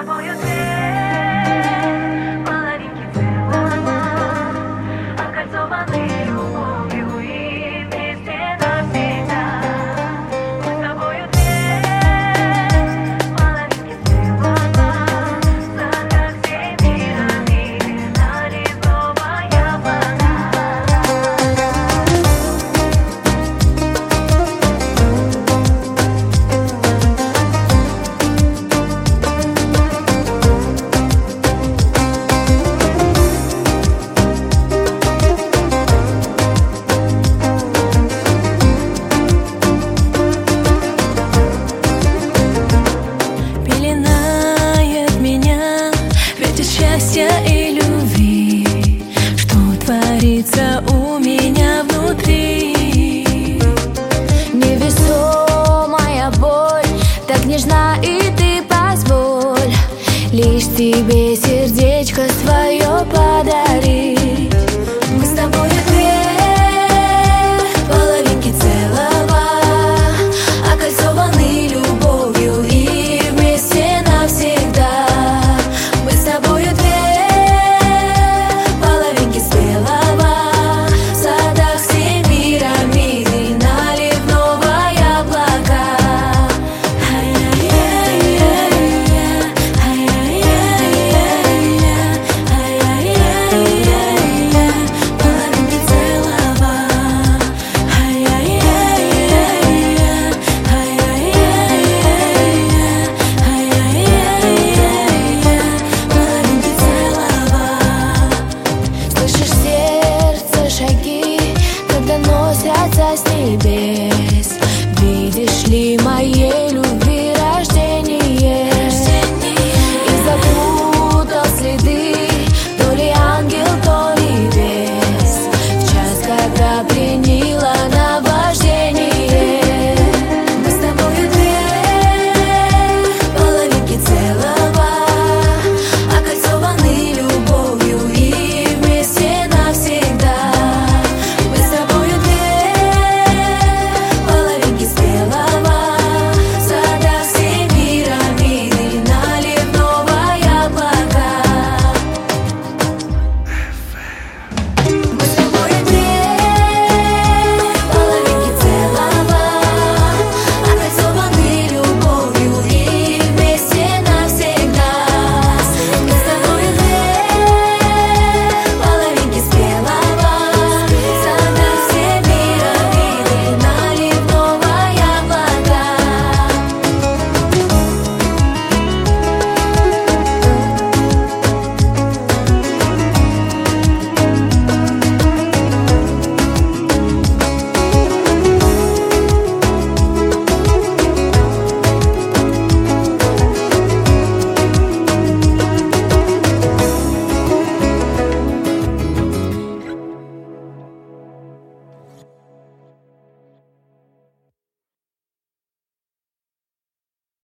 тобою ты счастья и любви. Что творится у меня внутри? Невесомая боль Так нежна и ты позволь. Лишь тебе мысли моей